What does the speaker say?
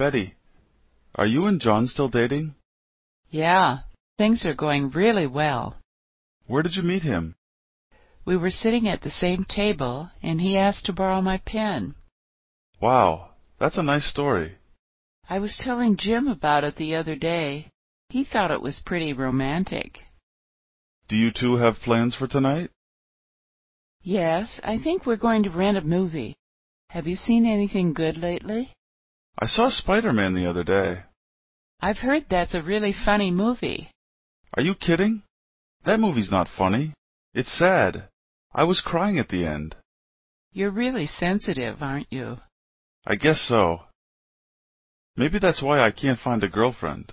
Betty, are you and John still dating? Yeah, things are going really well. Where did you meet him? We were sitting at the same table, and he asked to borrow my pen. Wow, that's a nice story. I was telling Jim about it the other day. He thought it was pretty romantic. Do you two have plans for tonight? Yes, I think we're going to rent a movie. Have you seen anything good lately? I saw Spider-Man the other day. I've heard that's a really funny movie. Are you kidding? That movie's not funny. It's sad. I was crying at the end. You're really sensitive, aren't you? I guess so. Maybe that's why I can't find a girlfriend.